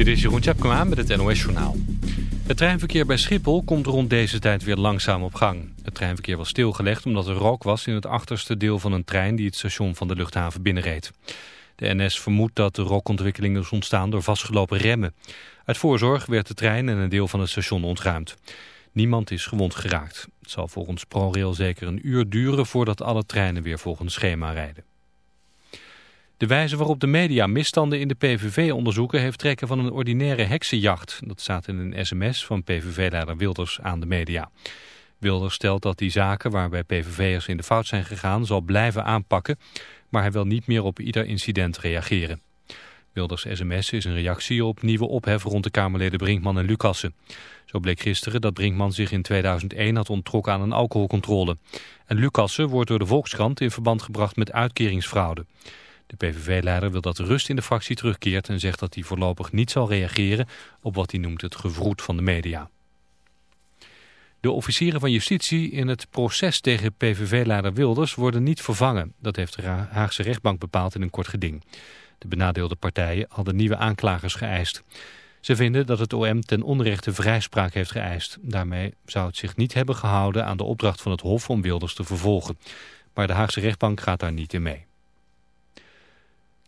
Dit is Jeroen Tjepkema met het NOS Journaal. Het treinverkeer bij Schiphol komt rond deze tijd weer langzaam op gang. Het treinverkeer was stilgelegd omdat er rook was in het achterste deel van een trein die het station van de luchthaven binnenreed. De NS vermoedt dat de rookontwikkeling is ontstaan door vastgelopen remmen. Uit voorzorg werd de trein en een deel van het station ontruimd. Niemand is gewond geraakt. Het zal volgens ProRail zeker een uur duren voordat alle treinen weer volgens schema rijden. De wijze waarop de media misstanden in de PVV onderzoeken heeft trekken van een ordinaire heksenjacht. Dat staat in een sms van PVV-leider Wilders aan de media. Wilders stelt dat die zaken waarbij PVV'ers in de fout zijn gegaan zal blijven aanpakken, maar hij wil niet meer op ieder incident reageren. Wilders sms is een reactie op nieuwe ophef rond de Kamerleden Brinkman en Lucassen. Zo bleek gisteren dat Brinkman zich in 2001 had onttrokken aan een alcoholcontrole. En Lucassen wordt door de Volkskrant in verband gebracht met uitkeringsfraude. De PVV-leider wil dat rust in de fractie terugkeert en zegt dat hij voorlopig niet zal reageren op wat hij noemt het gevroed van de media. De officieren van justitie in het proces tegen PVV-leider Wilders worden niet vervangen. Dat heeft de Haagse rechtbank bepaald in een kort geding. De benadeelde partijen hadden nieuwe aanklagers geëist. Ze vinden dat het OM ten onrechte vrijspraak heeft geëist. Daarmee zou het zich niet hebben gehouden aan de opdracht van het Hof om Wilders te vervolgen. Maar de Haagse rechtbank gaat daar niet in mee.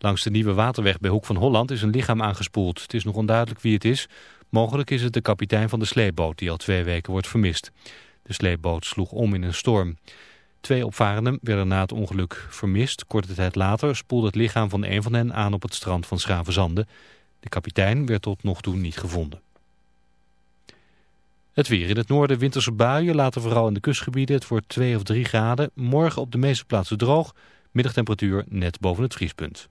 Langs de Nieuwe Waterweg bij Hoek van Holland is een lichaam aangespoeld. Het is nog onduidelijk wie het is. Mogelijk is het de kapitein van de sleepboot die al twee weken wordt vermist. De sleepboot sloeg om in een storm. Twee opvarenden werden na het ongeluk vermist. Korte tijd later spoelde het lichaam van een van hen aan op het strand van Schravenzande. De kapitein werd tot nog toe niet gevonden. Het weer in het noorden winterse buien, later vooral in de kustgebieden. Het wordt 2 of 3 graden. Morgen op de meeste plaatsen droog. Middagtemperatuur net boven het vriespunt.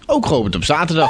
ook geopend op zaterdag.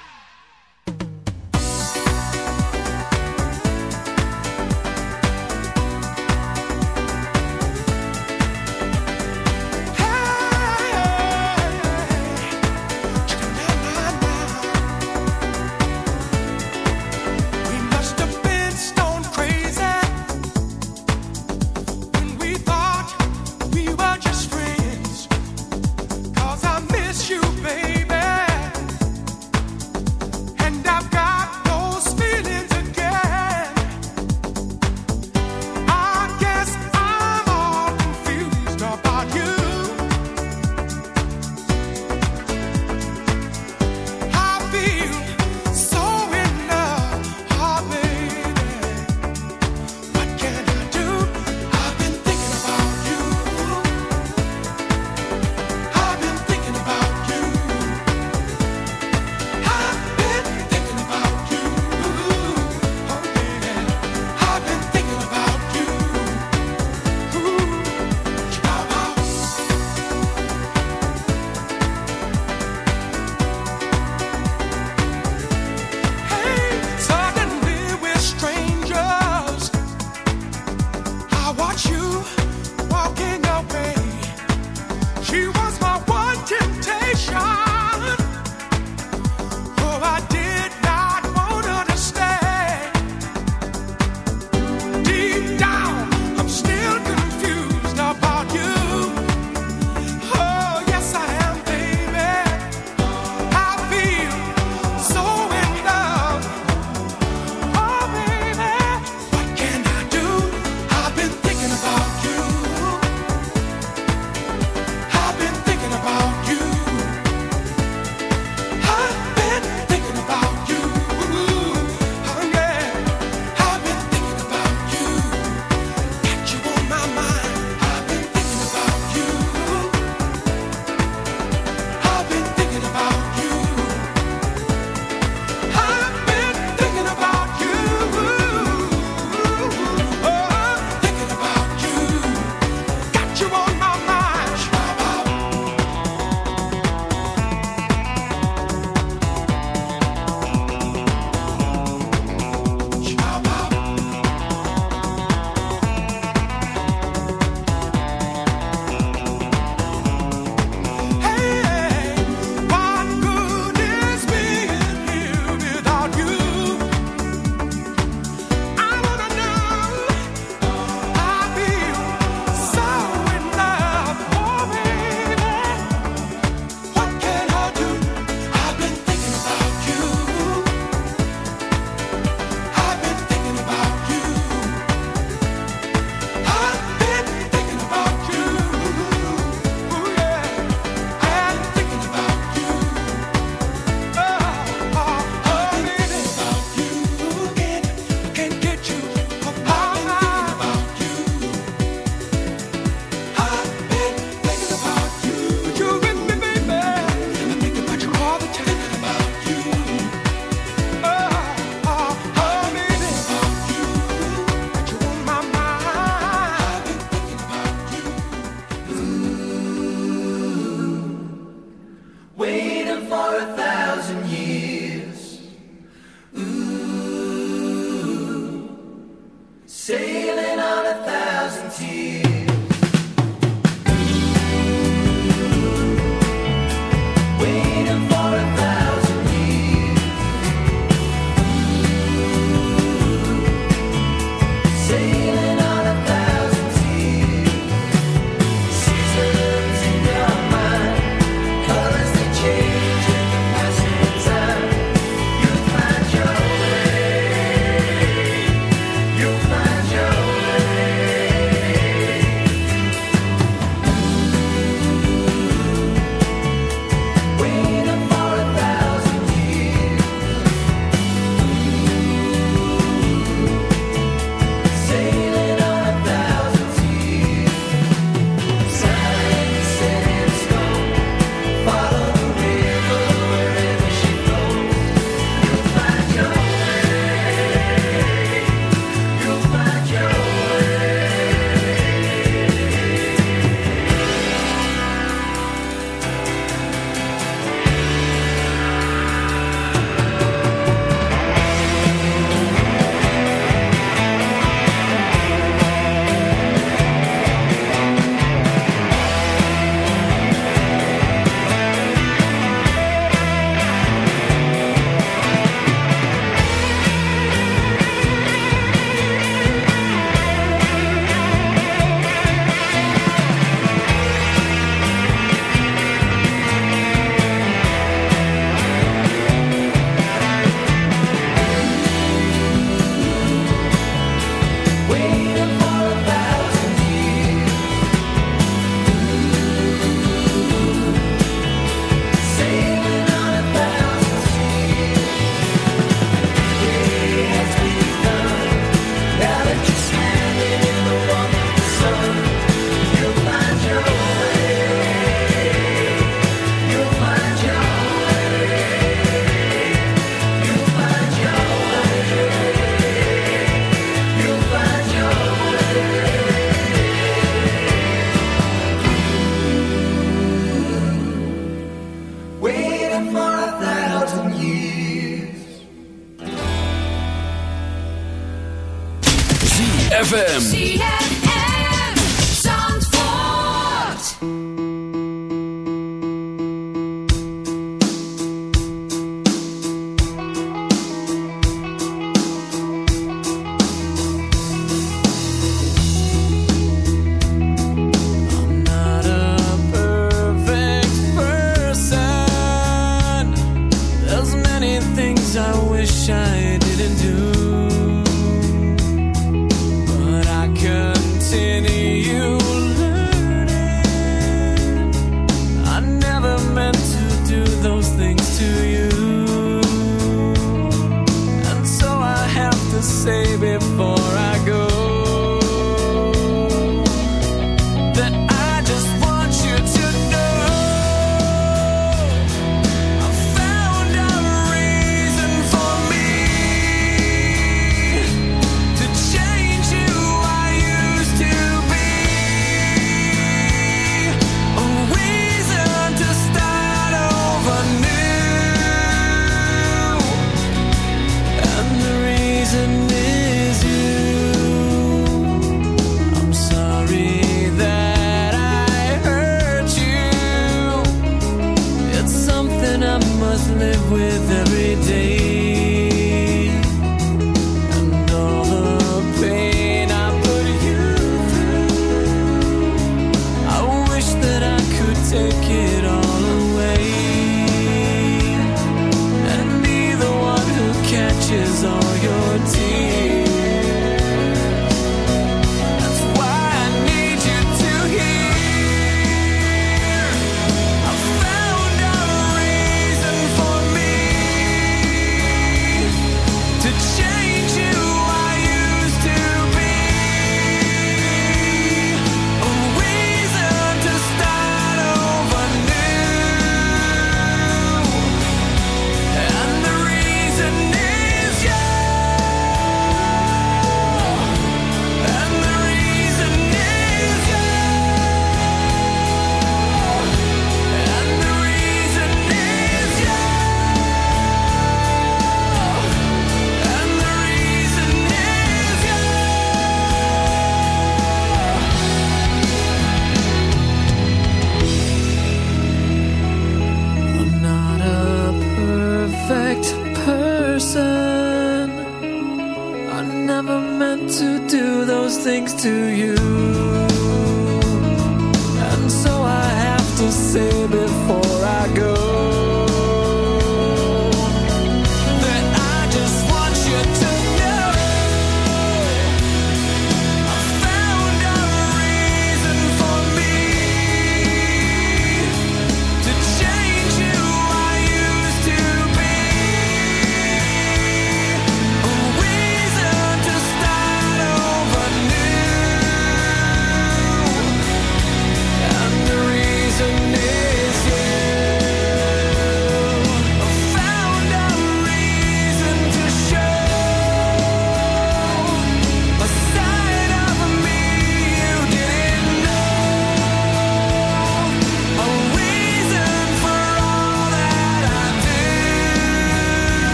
Say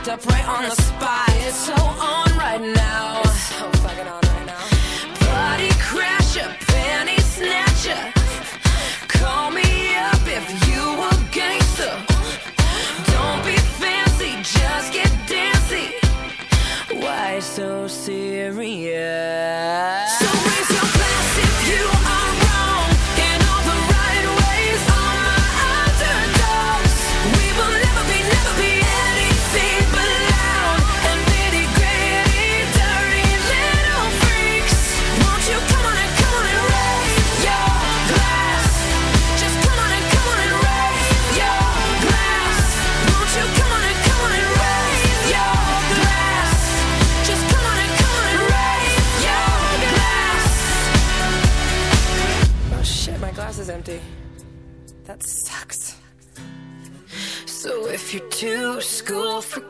locked up right on the spot. It's so on right now. It's so fucking on right now. Party crasher, penny snatcher. Call me up if you a gangster. Don't be fancy, just get dancy. Why so serious? Africa.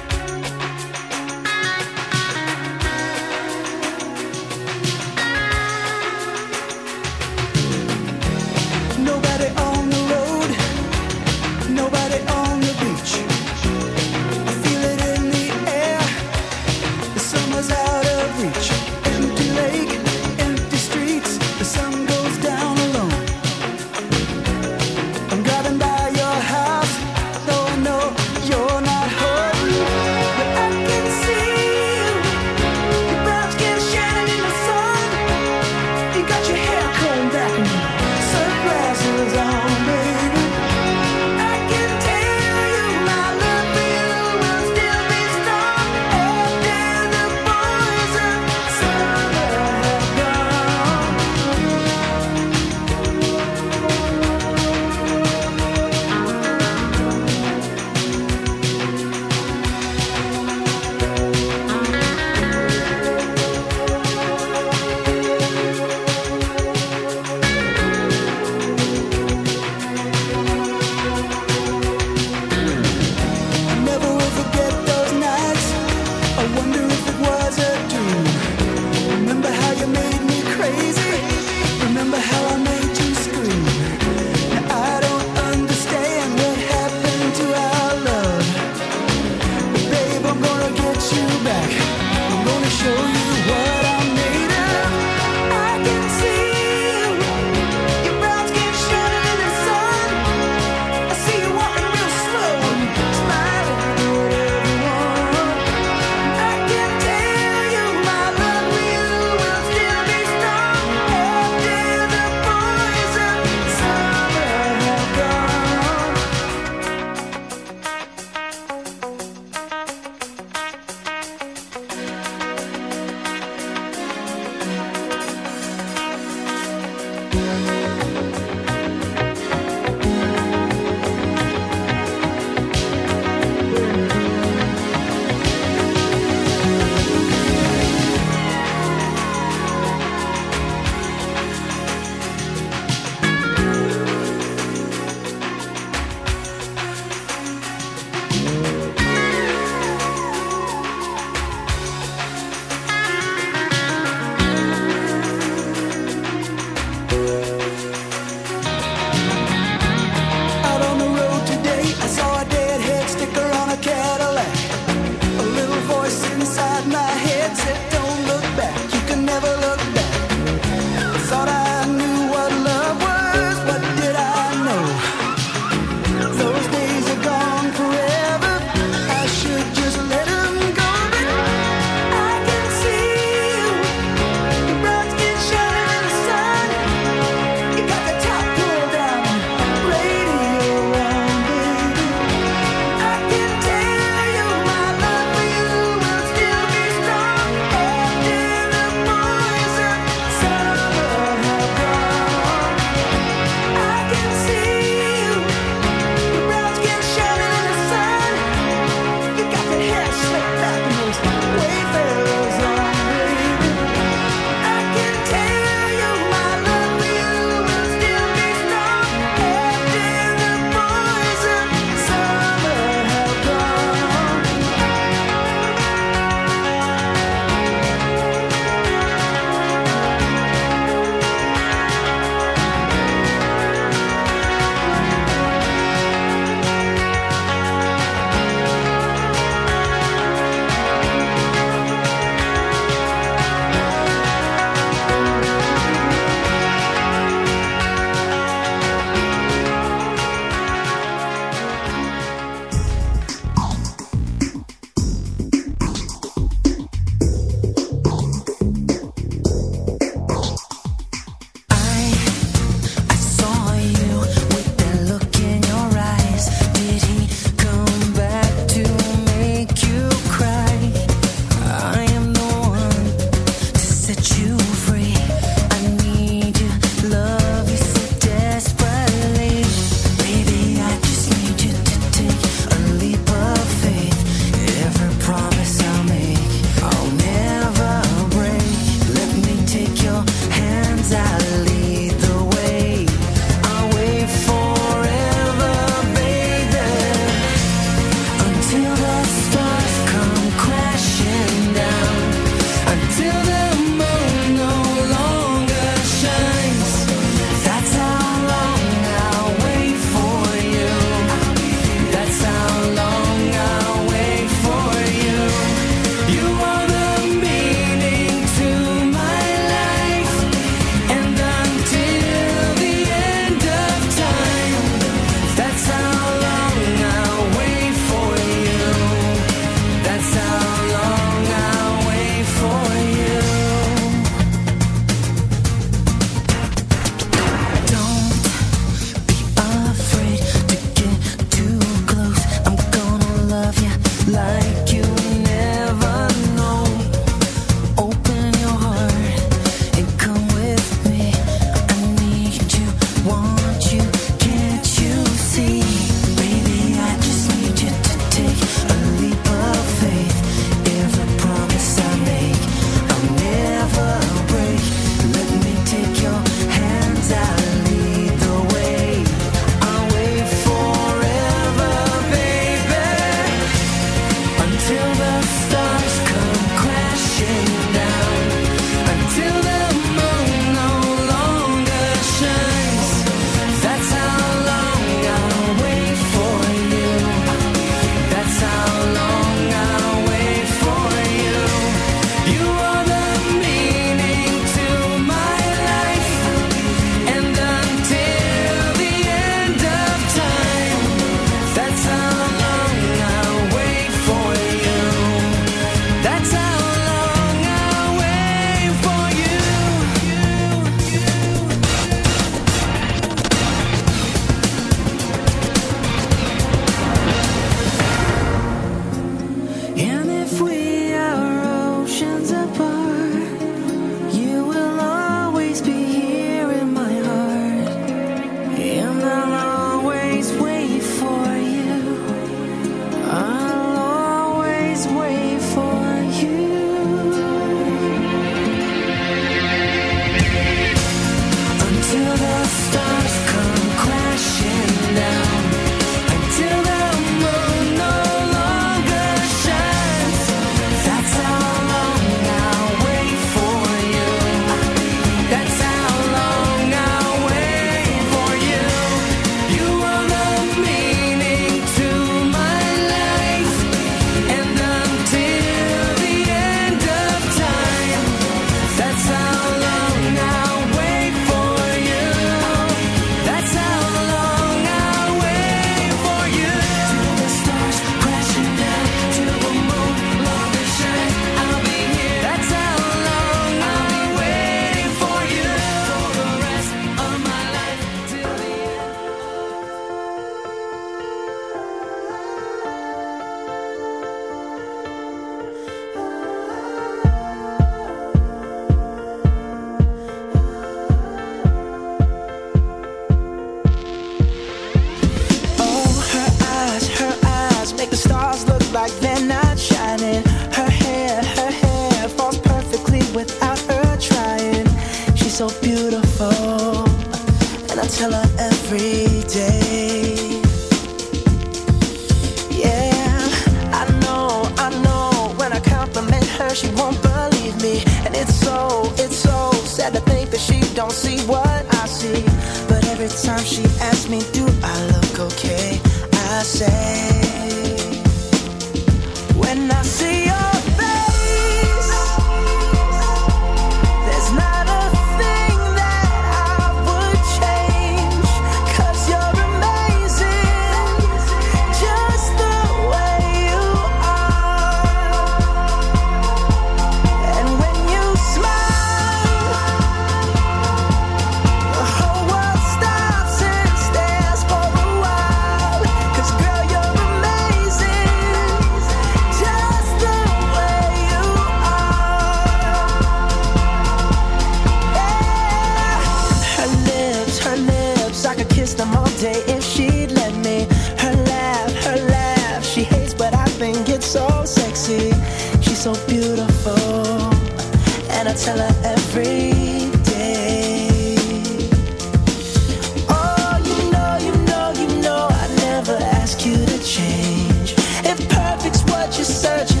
What you're searching